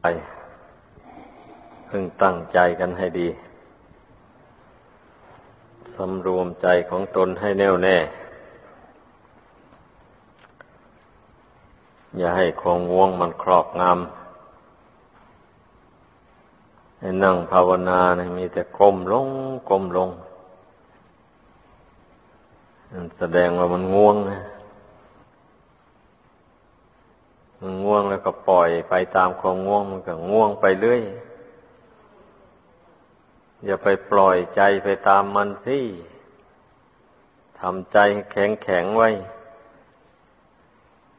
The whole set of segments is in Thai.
ไปพึงตั้งใจกันให้ดี สำรวมใจของตนให้แน่วแน่ อย่าให้ควงวงมันครอบงำให้นั่งภาวนานะมีแต่ก้มลงก้มลง แสดงว่ามันง่วงนะ ง่วงแล้วก็ปล่อยไปตามความง่วงมันก็ง่วงไปเรื่อย อย่าไปปล่อยใจไปตามมันสิทำใจแข็งแข็งไว้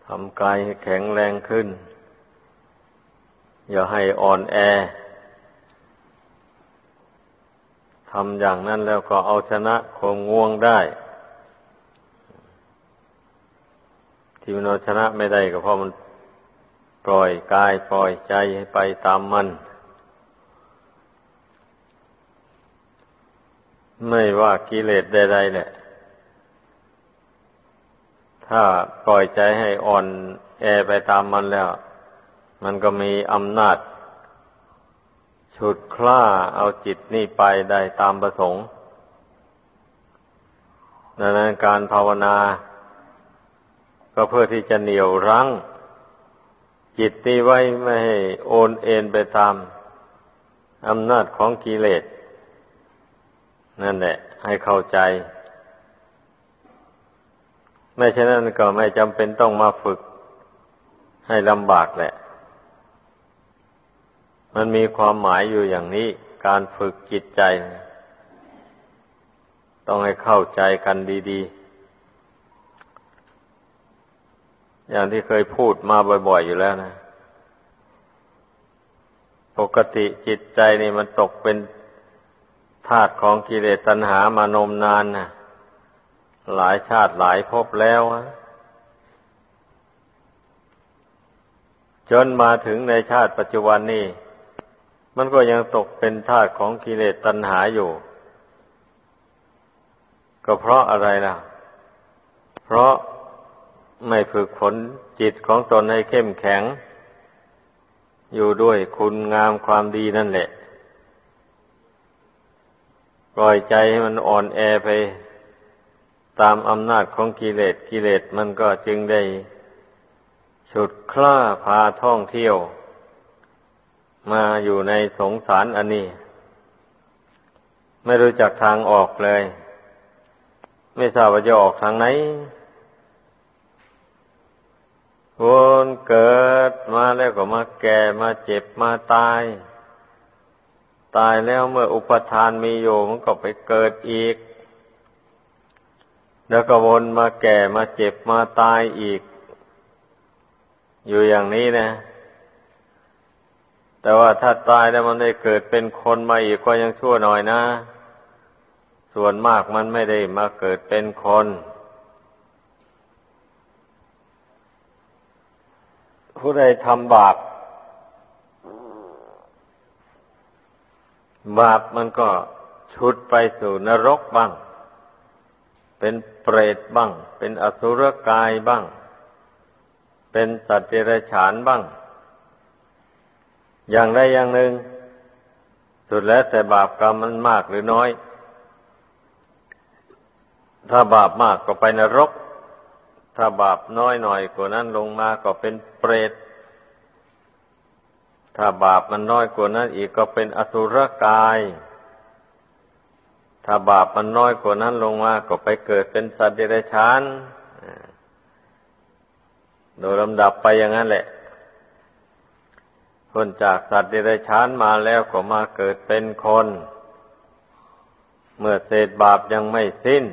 ทำกายให้แข็งแรงขึ้น อย่าให้อ่อนแอทำอย่างนั้นแล้วก็เอาชนะความง่วงได้ ที่มันเอาชนะไม่ได้ก็เพราะมัน ล่อยกายปล่อยใจให้ไปตามมัน ไม่ว่ากิเลสใดๆแหละ ถ้าปล่อยใจให้อ่อนแอไปตามมันแล้ว มันก็มีอำนาจ ฉุดคล้าเอาจิตนี่ไปได้ตามประสงค์ดังนั้นการภาวนา ก็เพื่อที่จะเหนี่ยวรั้ง จิตนี้ไว้ไม่ให้โอนเอ็นไปตามอำนาจของกิเลส นั่นแหละ ให้เข้าใจ ไม่เช่นนั้นก็ไม่จำเป็นต้องมาฝึก ให้ลำบากแหละ มันมีความหมายอยู่อย่างนี้ การฝึกจิตใจ ต้องให้เข้าใจกันดี ๆ อย่างที่เคยพูดมาบ่อยๆอยู่แล้วนะ ปกติจิตใจนี่มันตกเป็นธาตุของกิเลสตัณหามานมนานนะหลายชาติหลายภพแล้วจนมาถึงในชาติปัจจุบันนี้มันก็ยังตกเป็นธาตุของกิเลสตัณหาอยู่ ก็เพราะอะไรล่ะ เพราะ ไม่ฝึกฝนจิตของตนให้เข้มแข็ง อยู่ด้วยคุณงามความดีนั่นแหละ ปล่อยใจให้มันอ่อนแอไป ตามอำนาจของกิเลสกิเลสมันก็จึงได้ฉุดคล้าพาท่องเที่ยว มาอยู่ในสงสารอันนี้ ไม่รู้จักทางออกเลย ไม่ทราบว่าจะออกทางไหน วนเกิดมาแล้วก็มาแก่มาเจ็บมาตาย ตายแล้วเมื่ออุปทานมีอยู่มันก็ไปเกิดอีก แล้วก็วนมาแก่มาเจ็บมาตายอีก อยู่อย่างนี้นะ แต่ว่าถ้าตายแล้วมันได้เกิดเป็นคนมาอีกก็ยังชั่วหน่อยนะ ส่วนมากมันไม่ได้มาเกิดเป็นคน ผู้ใดทำบาปบาปมันก็ชุดไปสู่นรกบ้าง เป็นเปรตบ้าง เป็นอสุรกายบ้าง เป็นสัตว์เดรัจฉานบ้าง อย่างใดอย่างหนึ่ง สุดแล้วแต่บาปกรรมมันมากหรือน้อย ถ้าบาปมากก็ไปนรก ถ้าบาปน้อยหน่อยกว่านั้นลงมาก็เป็นเปรต ถ้าบาปมันน้อยกว่านั้นอีกก็เป็นอสุรกาย ถ้าบาปมันน้อยกว่านั้นลงมาก็ไปเกิดเป็นสัตว์เดรัจฉานโดยลำดับไปอย่างนั้นแหละคนจากสัตว์เดรัจฉานมาแล้วก็มาเกิดเป็นคน เมื่อเศษบาปยังไม่สิ้น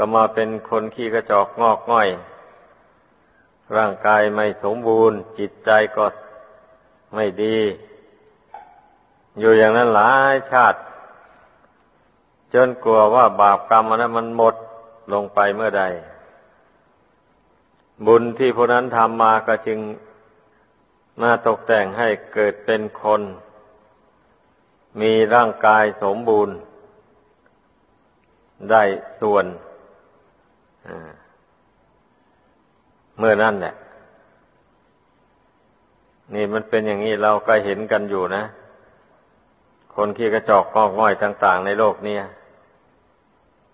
ก็มาเป็นคนขี้กระจอกงอกง่อย ร่างกายไม่สมบูรณ์ จิตใจก็ไม่ดี อยู่อย่างนั้นหลายชาติ จนกลัวว่าบาปกรรมอันนั้นมันหมดลงไปเมื่อใด บุญที่ผู้นั้นทำมาก็จึงมาตกแต่งให้เกิดเป็นคน มีร่างกายสมบูรณ์ ได้ส่วน เมื่อนั่นแหละนี่มันเป็นอย่างนี้เราก็เห็นกันอยู่นะ คนขี้กระจอกงอกง่อยต่าง ๆ ในโลกเนี่ย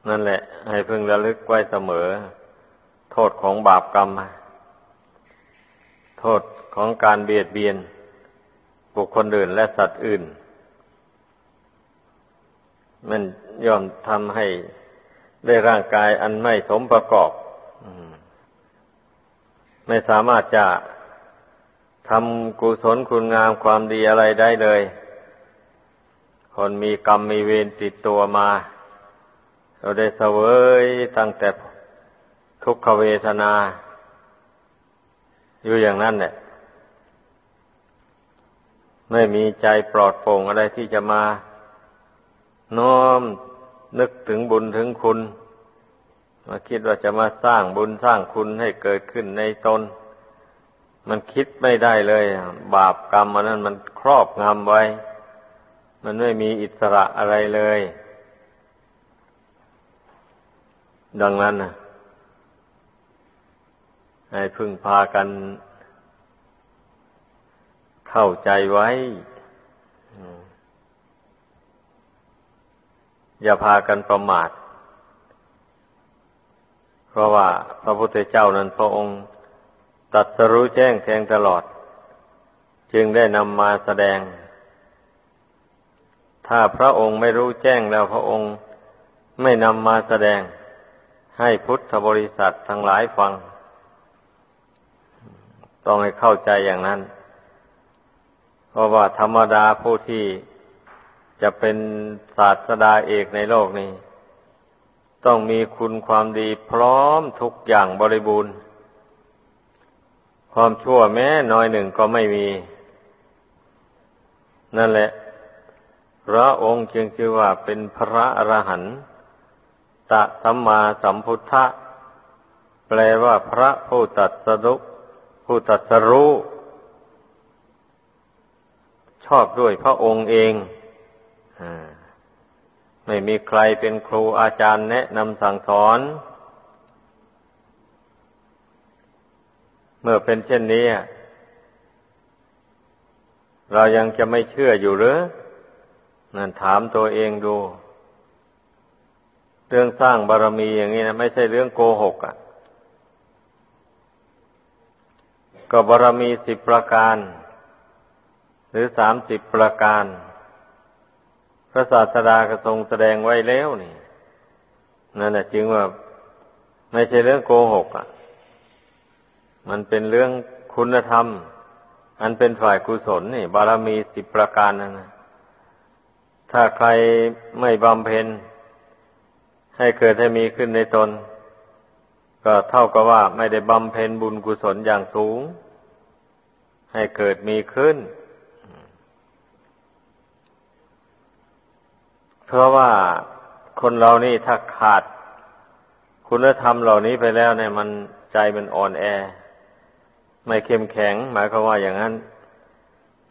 นั่นแหละ ให้พึงระลึกไว้เสมอ โทษของบาปกรรม โทษของการเบียดเบียน บุคคลอื่นและสัตว์อื่น มันย่อมทำให้ ได้ร่างกายอันไม่สมประกอบไม่สามารถจะทำกุศลคุณงามความดีอะไรได้เลย คนมีกรรมมีเวรติดตัวมา เราได้เสวยตั้งแต่ทุกขเวทนา อยู่อย่างนั้นเนี่ยไม่มีใจปลอดโปร่งอะไรที่จะมา น้อม นึกถึงบุญถึงคุณ มาคิดว่าจะมาสร้างบุญสร้างคุณให้เกิดขึ้นในตน มันคิดไม่ได้เลย บาปกรรมอันนั้นมันครอบงำไว้ มันไม่มีอิสระอะไรเลย ดังนั้นนะให้พึ่งพากันเข้าใจไว้ อย่าพากันประมาท เพราะว่าพระพุทธเจ้านั้นพระองค์ตัดสรู้แจ้งแทงตลอด จึงได้นำมาแสดง ถ้าพระองค์ไม่รู้แจ้งแล้วพระองค์ไม่นำมาแสดง ให้พุทธบริษัททั้งหลายฟัง ต้องให้เข้าใจอย่างนั้น เพราะว่าธรรมดาผู้ที่ จะเป็นศาสดาเอกในโลกนี้ ต้องมีคุณความดีพร้อมทุกอย่างบริบูรณ์ ความชั่วแม้น้อยหนึ่งก็ไม่มี นั่นแหละ พระองค์จึงชื่อว่าเป็นพระอรหันต์ตะสัมมาสัมพุทธะแปลว่าพระผู้ตัดสรุผู้ตัดสรู้ชอบด้วยพระองค์เอง ไม่มีใครเป็นครูอาจารย์แนะนำสั่งสอน เมื่อเป็นเช่นนี้ เรายังจะไม่เชื่ออยู่หรือนั่นถามตัวเองดู เรื่องสร้างบารมีอย่างนี้นะไม่ใช่เรื่องโกหกอะ่ะ ก็บารมีสิบประการ หรือสามสิบประการ พระศาสดากระทรงแสดงไว้แล้วนี่นั่นแหละจึงว่าไม่ใช่เรื่องโกหกอะ มันเป็นเรื่องคุณธรรม อันเป็นฝ่ายกุศลนี่ บารมีสิบประการนั่นนะถ้าใครไม่บำเพ็ญ ให้เกิดให้มีขึ้นในตน ก็เท่ากับว่าไม่ได้บำเพ็ญบุญกุศลอย่างสูง ให้เกิดมีขึ้น เพราะว่าคนเรานี่ถ้าขาดคุณธรรมเหล่านี้ไปแล้วเนี่ยมันใจมันอ่อนแอ ไม่เข้มแข็ง หมายความว่าอย่างนั้น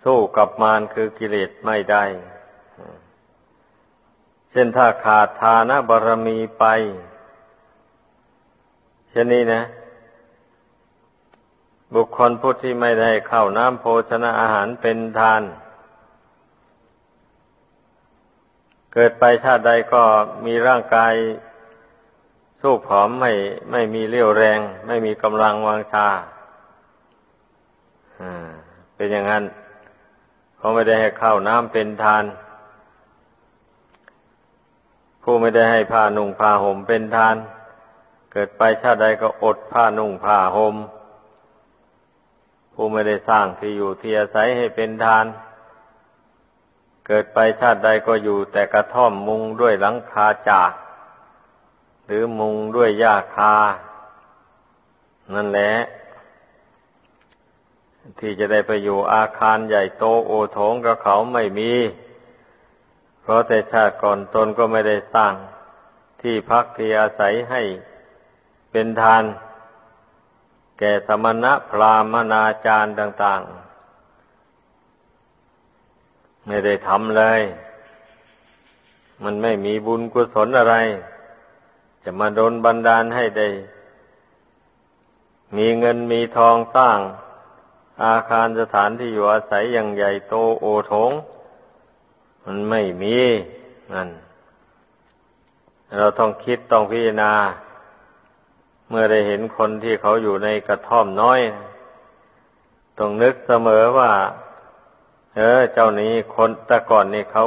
สู้กับมารคือกิเลสไม่ได้ เช่นถ้าขาดทานบารมีไปเช่นนี้นะ บุคคลผู้ที่ไม่ได้เข้าน้ำโภชนะอาหารเป็นทาน เกิดไปชาติใดก็มีร่างกายสู้ผอมไม่ไม่มีเรี่ยวแรง ไม่มีกำลังวางชาเป็นอย่างนั้นเขาไม่ได้ให้ข้าวน้ำเป็นทาน ผู้ไม่ได้ให้ผ้านุ่งผ้าห่มเป็นทาน เกิดไปชาติใดก็อดผ้านุ่งผ้าห่มผู้ไม่ได้สร้างที่อยู่ที่อาศัยให้เป็นทานเเกิดไปชาติใดก็อยู่แต่กระท่อมมุงด้วยหลังคาจาก หรือมุงด้วยหญ้าคา นั่นแหละ ที่จะได้ไปอยู่อาคารใหญ่โตโอโถงกับเขาไม่มี เพราะแต่ชาติก่อนตนก็ไม่ได้สร้างที่พักที่อาศัยให้เป็นทาน แก่สมณะพราหมณาจารย์ต่าง ๆ ไม่ได้ทำเลย มันไม่มีบุญกุศลอะไร จะมาโดนบันดาลให้ได้ มีเงินมีทองสร้าง อาคารสถานที่อยู่อาศัยอย่างใหญ่โตโอโถงมันไม่มีนั่นเราต้องคิดต้องพิจารณา เมื่อได้เห็นคนที่เขาอยู่ในกระท่อมน้อย ต้องนึกเสมอว่า เออ เจ้านี้คนแต่ก่อนนี่เขา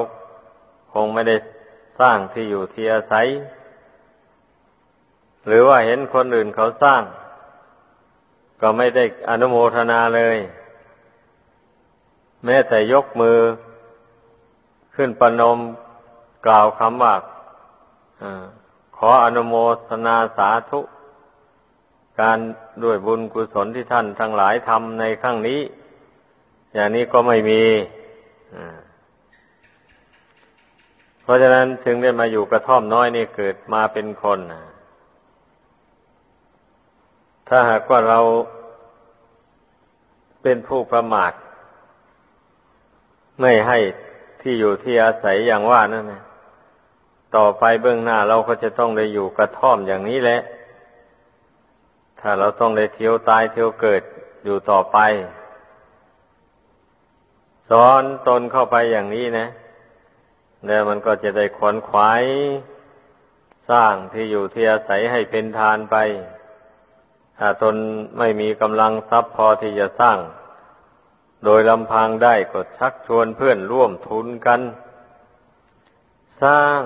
คงไม่ได้สร้างที่อยู่ที่อาศัย หรือว่าเห็นคนอื่นเขาสร้าง ก็ไม่ได้อนุโมทนาเลย แม้แต่ยกมือ ขึ้นประนมกล่าวคำว่าขออนุโมทนาสาธุ การด้วยบุญกุศลที่ท่านทั้งหลายทำในครั้งนี้ อย่างนี้ก็ไม่มีเพราะฉะนั้นถึงได้มาอยู่กระท่อมน้อยนี่เกิดมาเป็นคนถ้าหากว่าเราเป็นผู้ประมาทไม่ให้ที่อยู่ที่อาศัยอย่างว่านั่นนะต่อไปเบื้องหน้าเราก็จะต้องได้อยู่กระท่อมอย่างนี้แหละ ถ้าเราต้องได้เที่ยวตายเที่ยวเกิดอยู่ต่อไป สอนตนเข้าไปอย่างนี้นะ แล้วมันก็จะได้ขวนขวาย สร้างที่อยู่ที่อาศัยให้เป็นทานไป ถ้าตนไม่มีกำลังทรัพย์พอที่จะสร้าง โดยลำพังได้ก็ชักชวนเพื่อนร่วมทุนกัน สร้าง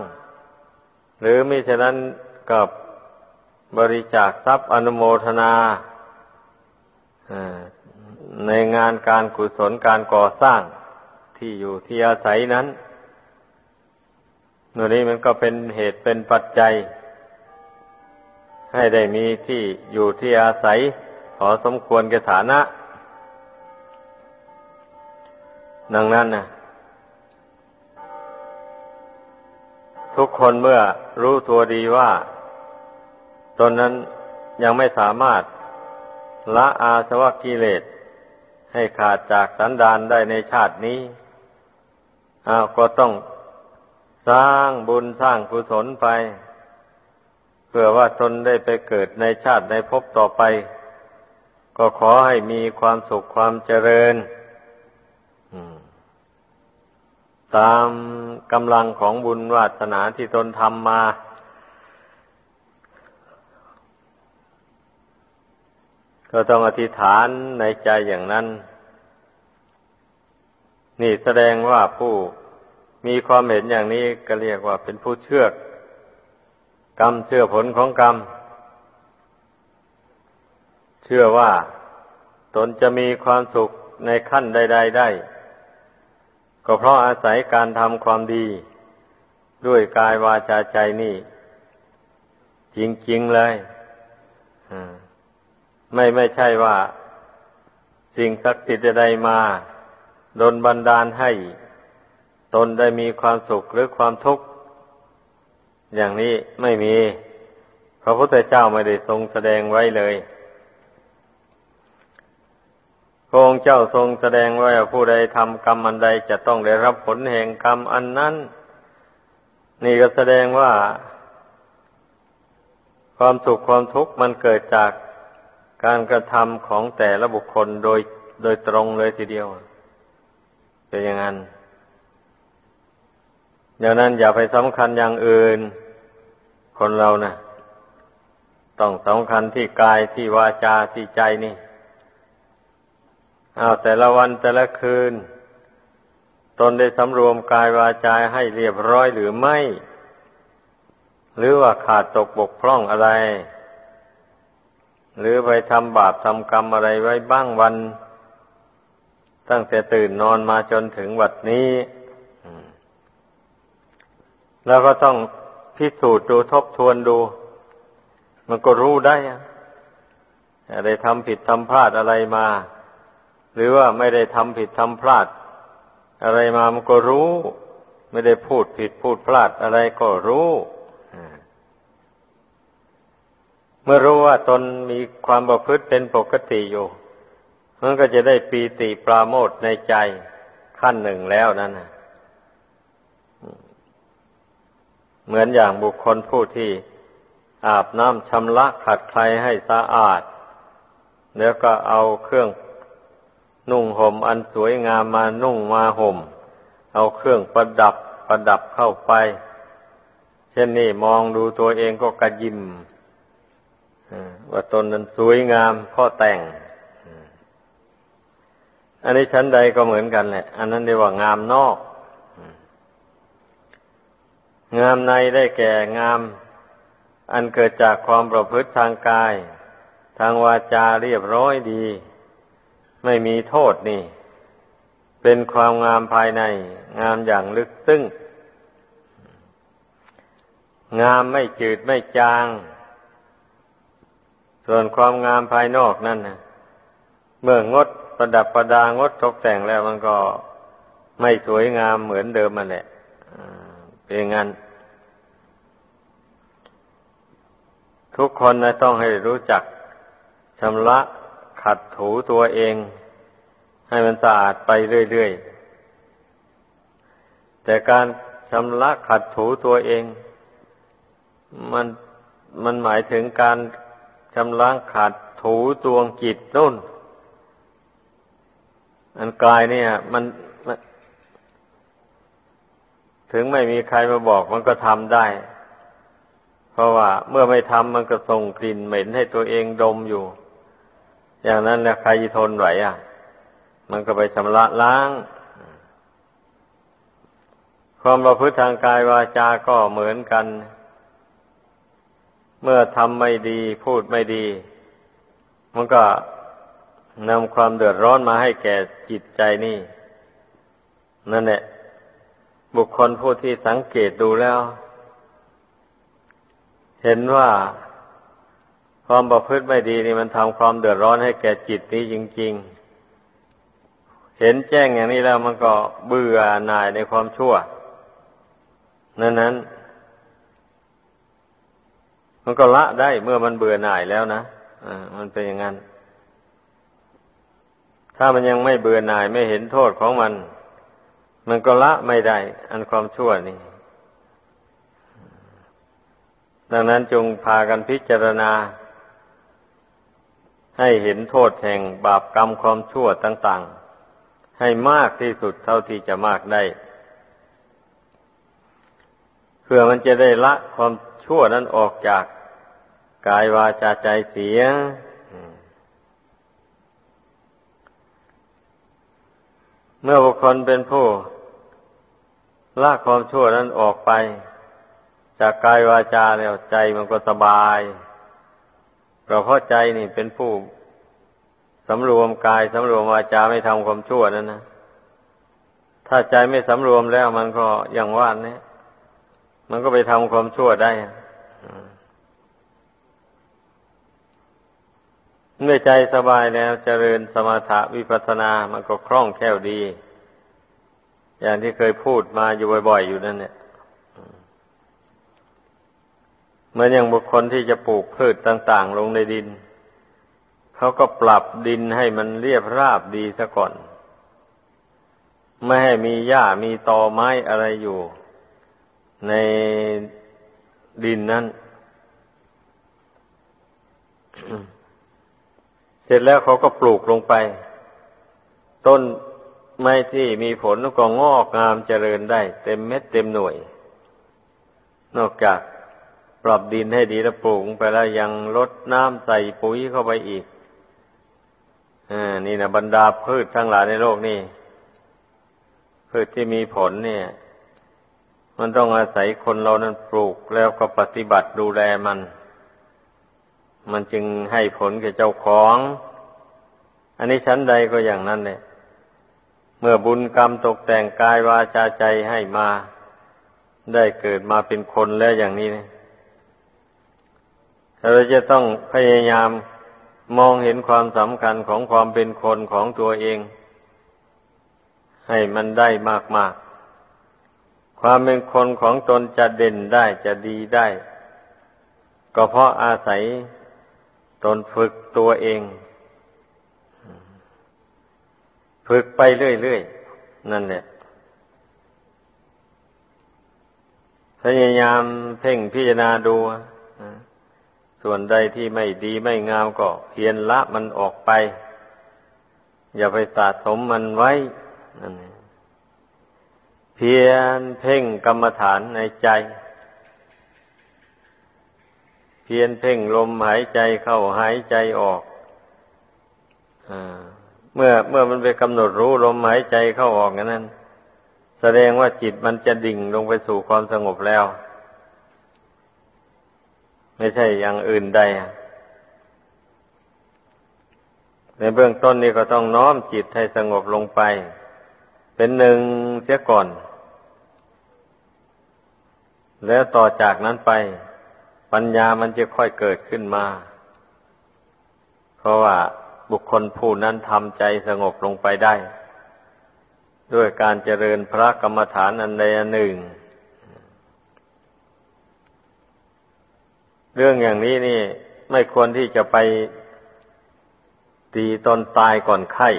หรือมิฉะนั้นกับบริจาคทรัพย์อนุโมทนา ในงานการกุศลการก่อสร้างที่อยู่ที่อาศัยนั้นนนี้มันก็เป็นเหตุเป็นปัจจัย ให้ได้มีที่อยู่ที่อาศัย ขอสมควรแก่ฐานะ ดังนั้นนะทุกคนเมื่อรู้ตัวดีว่าตนนั้นยังไม่สามารถละอาสวะกิเลส ให้ขาดจากสันดานได้ในชาตินี้อ้าวก็ต้องสร้างบุญสร้างกุศลไป เพื่อว่าตนได้ไปเกิดในชาติในภพต่อไป ก็ขอให้มีความสุขความเจริญตามกำลังของบุญวาสนาที่ตนทำมา ก็ต้องอธิษฐานในใจอย่างนั้น นี่แสดงว่าผู้มีความเห็นอย่างนี้ก็เรียกว่าเป็นผู้เชื่อกรรมเชื่อผลของกรรม เชื่อว่าตนจะมีความสุขในขั้นใด ๆ ได้ ก็เพราะอาศัยการทำความดี ด้วยกายวาจาใจนี่ จริง ๆ เลย ไม่ไม่ใช่ว่า สิ่งศักดิ์สิทธิ์ใดมาดนบันดาลให้ ตนได้มีความสุขหรือความทุกข์ อย่างนี้ไม่มี พระพุทธเจ้าไม่ได้ทรงแสดงไว้เลยพระองค์เจ้าทรงแสดงว่าผู้ใดทำกรรมอันใดจะต้องได้รับผลแห่งกรรมอันนั้น นี่ก็แสดงว่า ความสุขความทุกข์มันเกิดจาก การกระทำของแต่ละบุคคลโดยโดยตรงเลยทีเดียวเป็นอย่างนั้นอย่างนั้นอย่าไปสำคัญอย่างอื่น คนเรานะ่ะ ต้องสำคัญที่กายที่วาจาที่ใจนี่เอาแต่ละวันแต่ละคืน ตนได้สำรวมกายวาจาให้เรียบร้อยหรือไม่ หรือว่าขาดตกบกพร่องอะไร หรือไปทำบาปทำกรรมอะไรไว้บ้างวัน ตั้งแต่ตื่นนอนมาจนถึงวันนี้ แล้วก็ต้องพิสูจน์ดูทบทวนดู มันก็รู้ได้ได้ทำผิดทำพลาดอะไรมา หรือว่าไม่ได้ทำผิดทำพลาด อะไรมามันก็รู้ ไม่ได้พูดผิดพูดพลาดอะไรก็รู้ เมื่อรู้ว่าตนมีความประพฤติเป็นปกติอยู่ มันก็จะได้ปีติปราโมทในใจขั้นหนึ่งแล้วนั่นเหมือนอย่างบุคคลผู้ที่อาบน้ำชำระขัดใครให้สะอาด แล้วก็เอาเครื่องนุ่งห่มอันสวยงามมานุ่งมาห่ม เอาเครื่องประดับประดับเข้าไป เช่นนี้มองดูตัวเองก็กระยิม ว่าตนนั้นสวยงามพ่อแต่ง อันนี้ชั้นใดก็เหมือนกันแหละ อันนั้นเรียกว่างามนอก งามในได้แก่งาม อันเกิดจากความประพฤติทางกาย ทางวาจาเรียบร้อยดี ไม่มีโทษนี่ เป็นความงามภายใน งามอย่างลึกซึ้งงามไม่จืดไม่จาง ส่วนความงามภายนอกนั่นนะเมื่องดประดับประดางดตกแต่งแล้วมันก็ไม่สวยงามเหมือนเดิมมันแหละเป็นงั้น ทุกคนนะต้องให้รู้จักชำระขัดถูตัวเอง ให้มันสะอาดไปเรื่อยๆ แต่การชำระขัดถูตัวเอง มันมันหมายถึงการ ชำระขาดถูตวงจิตนุ่น อันกายเนี่ย มันถึงไม่มีใครมาบอกมันก็ทำได้ เพราะว่าเมื่อไม่ทำมันก็ส่งกลิ่นเหม็นให้ตัวเองดมอยู่ อย่างนั้นแล้วใครทนไหวอะ มันก็ไปชำระล้าง ความประพฤติทางกายวาจาก็เหมือนกัน เมื่อทำไม่ดีพูดไม่ดี มันก็นำความเดือดร้อนมาให้แก่จิตใจนี่ นั่นแหละ บุคคลผู้ที่สังเกตดูแล้ว เห็นว่าความประพฤติไม่ดีนี่มันทำความเดือดร้อนให้แก่จิตนี้จริง ๆ เห็นแจ้งอย่างนี้แล้วมันก็เบื่อหน่ายในความชั่ว นั้นนั้น มันก็ละได้เมื่อมันเบื่อหน่ายแล้วนะอ่ามันเป็นอย่างนั้น ถ้ามันยังไม่เบื่อหน่ายไม่เห็นโทษของมัน มันก็ละไม่ได้ อันความชั่วนี่ดังนั้นจงพากันพิจารณา ให้เห็นโทษแห่งบาปกรรมความชั่วต่าง ๆ ให้มากที่สุดเท่าที่จะมากได้ เพื่อมันจะได้ละความชั่วนั้นออกจาก กายวาจาใจเสียเมื่อบุคคลเป็นผู้ละความชั่วนั้นออกไป จากกายวาจาแล้วใจมันก็สบายเพราะใจนี่เป็นผู้สำรวมกายสำรวมวาจาไม่ทำความชั่วนั่นนะถ้าใจไม่สำรวมแล้วมันก็อย่างว่านเนี่ยมันก็ไปทำความชั่วได้ เมื่อใจสบายแล้วเจริญสมถะวิปัสสนา มันก็คล่องแคล่วดี อย่างที่เคยพูดมาอยู่บ่อยๆอยู่นั่นเนี่ยเหมือนอย่างบุคคลที่จะปลูกพืชต่าง ๆ ลงในดิน เขาก็ปรับดินให้มันเรียบราบดีซะก่อน ไม่ให้มีหญ้ามีตอไม้อะไรอยู่ ในดินนั้น สร็จแล้วเขาก็ปลูกลงไป ต้นไม้ที่มีผลก็งอกงามเจริญได้ เต็มเม็ดเต็มหน่วย นอกจากปรับดินให้ดีแล้วปลูกไปแล้วยังลดน้ำใส่ปุ๋ยเข้าไปอีกอนี่นะบรรดาพืชทั้งหลายในโลกนี่พืชที่มีผลเนี่ย มันต้องอาศัยคนเรานั้นปลูกแล้วก็ปฏิบัติดูแลมัน มันจึงให้ผลแก่เจ้าของ อันนี้ชั้นใดก็อย่างนั้นเนี่ยเมื่อบุญกรรมตกแต่งกายวาจาใจให้มา ได้เกิดมาเป็นคนแล้วอย่างนี้เนี่ยเราจะต้องพยายามมองเห็นความสำคัญของความเป็นคนของตัวเอง ให้มันได้มากๆ ความเป็นคนของตนจะเด่นได้จะดีได้ ก็เพราะอาศัย ตนฝึกตัวเอง ฝึกไปเรื่อยๆ นั่นแหละ พยายามเพ่งพิจารณาดูส่วนใดที่ไม่ดีไม่งามก็เพียนละมันออกไป อย่าไปสะสมมันไว้นั่นเพียรเพ่งกรรมฐานในใจ พียรเพ่งลมหายใจเข้าหายใจออกอเมื่อเมื่อมันไปกำหนดรู้ลมหายใจเข้าออกนั้น แสดงว่าจิตมันจะดิ่งลงไปสู่ความสงบแล้ว ไม่ใช่อย่างอื่นใดในเบื้องต้นนี้ก็ต้องน้อมจิตให้สงบลงไป เป็นหนึ่งเสียก่อน แล้วต่อจากนั้นไป ปัญญามันจะค่อยเกิดขึ้นมา เพราะว่าบุคคลผู้นั้นทำใจสงบลงไปได้ ด้วยการเจริญพระกรรมฐานอันใดอันหนึ่ง เรื่องอย่างนี้นี่ ไม่ควรที่จะไปตีตนตายก่อนไข้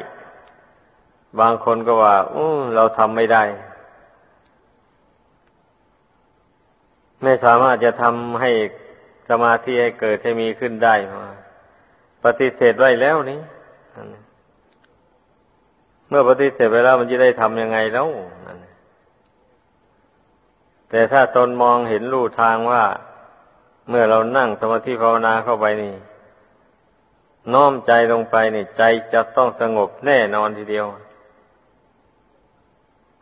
บางคนก็ว่าเราทำไม่ได้ ไม่สามารถจะทำให้ สมาธิให้เกิดให้มีขึ้นได้มาปฏิเสธไว้แล้วนี่เมื่อปฏิเสธไปแล้วมันจะได้ทำยังไงแล้วแต่ถ้าตนมองเห็นรูทางว่า เมื่อเรานั่งสมาธิภาวนาเข้าไปนี่ น้อมใจลงไปนี่ใจจะต้องสงบแน่นอนทีเดียว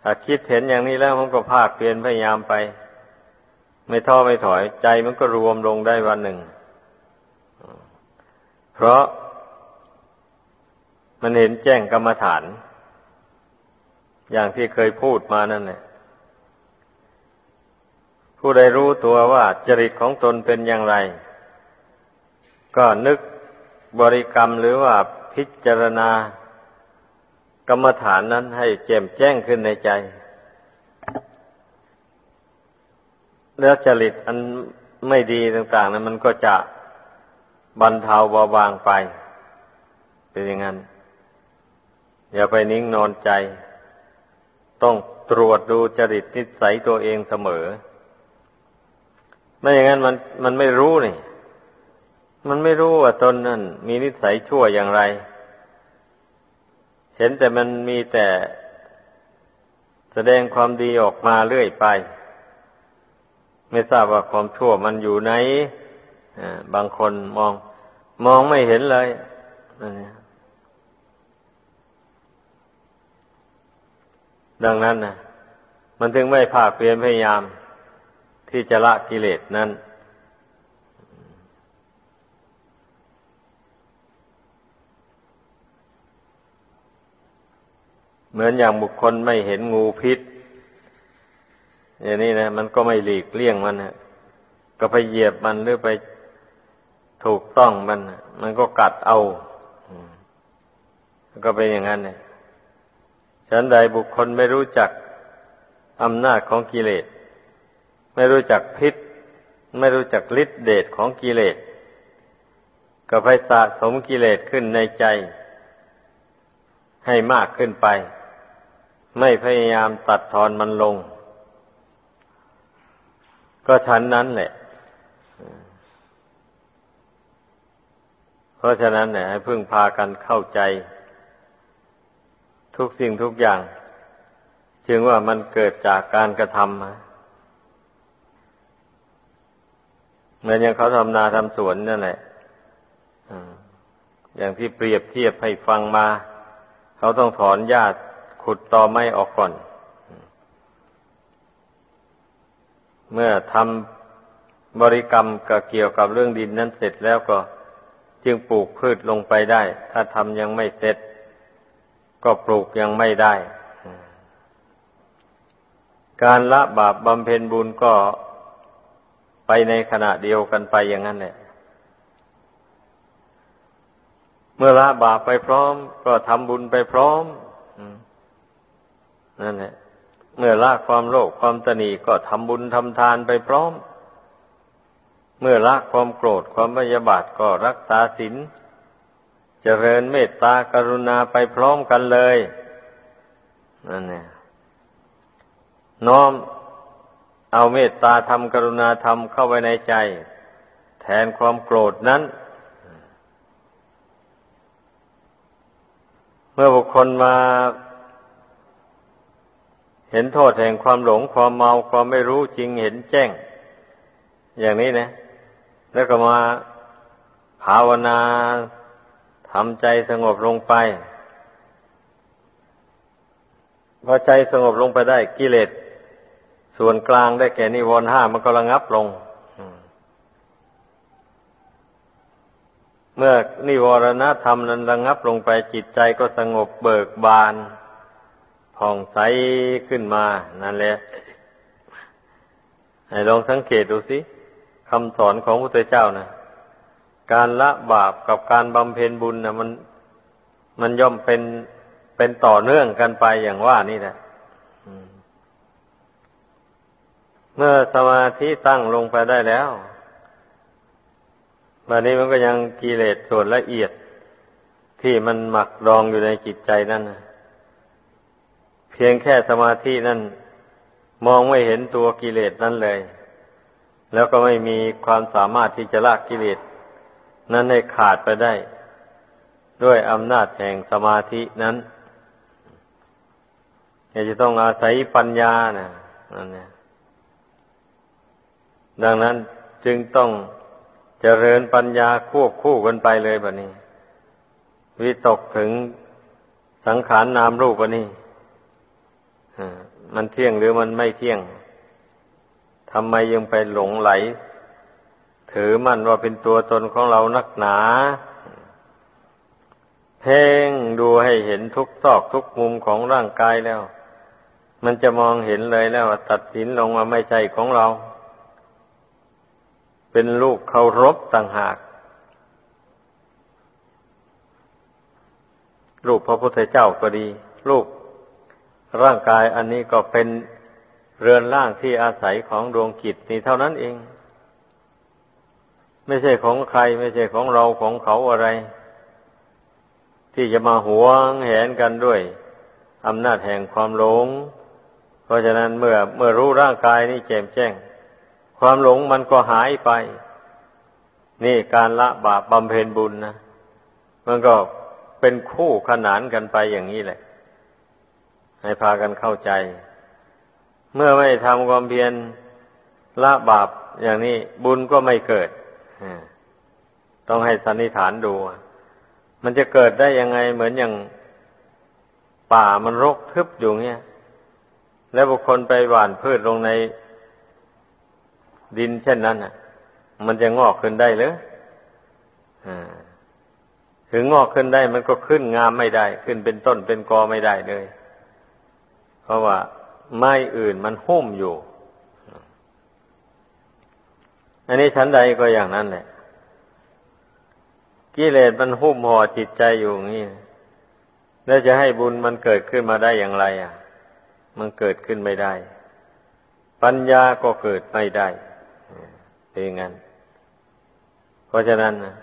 ถ้าคิดเห็นอย่างนี้แล้วมันก็ภาคเปลี่ยนพยายามไป ไม่ท้อไม่ถอย ใจมันก็รวมลงได้วันหนึ่ง เพราะมันเห็นแจ้งกรรมฐาน อย่างที่เคยพูดมานั่นแหละผู้ใดรู้ตัวว่าจริตของตนเป็นอย่างไร ก็นึกบริกรรมหรือว่าพิจารณากรรมฐานนั้นให้แจ่มแจ้งขึ้นในใจ แล้วจริตอันไม่ดีต่างๆนั้นมันก็จะบรรเทาเบาบางไป เป็นอย่างนั้น อย่าไปนิ่งนอนใจ ต้องตรวจดูจริตนิสัยตัวเองเสมอ ไม่อย่างนั้นมันมันไม่รู้นี่ มันไม่รู้ว่าตนนั้นมีนิสัยชั่วอย่างไร เห็นแต่มันมีแต่แสดงความดีออกมาเรื่อยไป ไม่ทราบว่าความชั่วมันอยู่ไหนบางคนมอง มองไม่เห็นเลยดังนั้นนะมันถึงไม่ภาคเพียรพยายาม ที่จะละกิเลสนั้นเหมือนอย่างบุคคลไม่เห็นงูพิษ อย่างนี้นะมันก็ไม่หลีกเลี่ยงมันนะก็ไปเหยียบมันหรือไปถูกต้องมัน มันก็กัดเอาก็เป็นอย่างนั้นเนี่ยฉันใดบุคคลไม่รู้จักอำนาจของกิเลส ไม่รู้จักพิษ ไม่รู้จักฤทธิเดชของกิเลส ก็ไปสะสมกิเลสขึ้นในใจ ให้มากขึ้นไป ไม่พยายามตัดทอนมันลง ก็ฉันนั้นแหละ เพราะฉะนั้นเนี่ยให้พึ่งพากันเข้าใจ ทุกสิ่งทุกอย่าง จึงว่ามันเกิดจากการกระทำเหมือนอย่างเขาทำนาทำสวนนั่นแหละอย่างที่เปรียบเทียบให้ฟังมา เขาต้องถอนหญ้าขุดตอไม้ออกก่อน เมื่อทำบริกรรมก็เกี่ยวกับเรื่องดินนั้นเสร็จแล้วก็จึงปลูกพืชลงไปได้ ถ้าทำยังไม่เสร็จ ก็ปลูกยังไม่ได้ การละบาปบำเพ็ญบุญก็ไปในขณะเดียวกันไปอย่างนั้นแหละ เมื่อละบาปไปพร้อม ก็ทำบุญไปพร้อม เมื่อละความโลภความตนีก็ทำบุญทำทานไปพร้อม เมื่อละความโกรธความพยาบาทก็รักษาศีลเจริญเมตตากรุณาไปพร้อมกันเลยนั่นเนี่ยน้อมเอาเมตตาธรรมกรุณาธรรมเข้าไว้ในใจ แทนความโกรธนั้นมมื่อบุคคลมา เห็นโทษแห่งความหลงความเมาความไม่รู้จริงเห็นแจ้ง อย่างนี้นะ แล้วก็มาภาวนาทำใจสงบลงไป พอใจสงบลงไปได้กิเลสส่วนกลางได้แก่นิวรณ์ห้ามันก็ระงับลง เมื่อนิวรณธรรมนั้นระงับลงไปจิตใจก็สงบเบิกบาน ผ่องใสขึ้นมา นั่นแหละ ให้ลองสังเกตดูสิคำสอนของพระพุทธเจ้านะการละบาปกับการบำเพ็ญบุญนะมันมันย่อมเป็นเป็นต่อเนื่องกันไปอย่างว่านี่แหละเมื่อสมาธิตั้งลงไปได้แล้วบัดนี้มันก็ยังกิเลสส่วนละเอียดที่มันหมักดองอยู่ในจิตใจนั่นเพียงแค่สมาธินั่นมองไม่เห็นตัวกิเลสนั่นเลย แล้วก็ไม่มีความสามารถที่จะละกกิเลสนั้นให้ขาดไปได้ ด้วยอำนาจแห่งสมาธินั้นจะต้องอาศัยปัญญานะนั่นเนี่ยดังนั้นจึงต้องเจริญปัญญาควบคู่กันไปเลยแบบนี้ วิตกถึงสังขารนนามรูปแบบนี้ มันเที่ยงหรือมันไม่เที่ยงทำไมยังไปหลงไหล ถือมันว่าเป็นตัวตนของเรานักหนา เพ่งดูให้เห็นทุกซอกทุกมุมของร่างกายแล้ว มันจะมองเห็นเลยแล้วตัดสินลงว่าไม่ใช่ของเรา เป็นลูกเคารพต่างหากลูกพระพุทธเจ้าก็ดีลูก ร่างกายอันนี้ก็เป็นเรือนร่างที่อาศัยของดวงกิจนี่เท่านั้นเอง ไม่ใช่ของใคร ไม่ใช่ของเราของเขาอะไร ที่จะมาหวงแหนกันด้วยอำนาจแห่งความหลง เพราะฉะนั้นเมื่อเมื่อรู้ร่างกายนี้แจ่มแจ้ง ความหลงมันก็หายไป นี่การละบาปบำเพ็ญบุญนะ มันก็เป็นคู่ขนานกันไปอย่างนี้แหละ ให้พากันเข้าใจ เมื่อไม่ทำความเพียรละบาปอย่างนี้บุญก็ไม่เกิดต้องให้สันนิษฐานดู มันจะเกิดได้ยังไงเหมือนอย่างป่ามันรกทึบอยู่เงี้ย แล้วบุคคลไปหว่านพืชลงในดินเช่นนั้นอะ มันจะงอกขึ้นได้หรือถึงงอกขึ้นได้มันก็ขึ้นงามไม่ได้ ขึ้นเป็นต้นเป็นกอไม่ได้เลย เพราะว่าไม้อื่นมันหุ้มอยู่ อันนี้ชั้นใดก็อย่างนั้นแหละกิเลสมันหุ้มห่อจิตใจอยู่อย่างนี้แล้วจะให้บุญมันเกิดขึ้นมาได้อย่างไร อะ มันเกิดขึ้นไม่ได้ ปัญญาก็เกิดไม่ได้เป็นงนั้น เพราะฉะนั้นนะ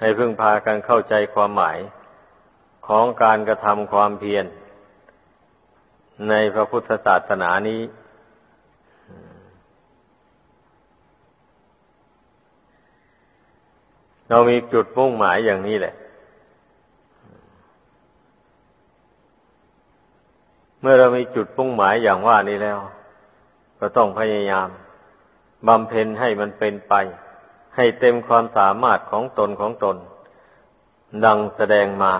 ให้พึ่งพากันเข้าใจความหมาย ของการกระทำความเพียรในพระพุทธศาสนานี้ เรามีจุดมุ่งหมายอย่างนี้แหละ เมื่อเรามีจุดมุ่งหมายอย่างว่านี้แล้ว ก็ต้องพยายามบำเพ็ญให้มันเป็นไป ให้เต็มความสามารถของตนของตน ดังแสดงมา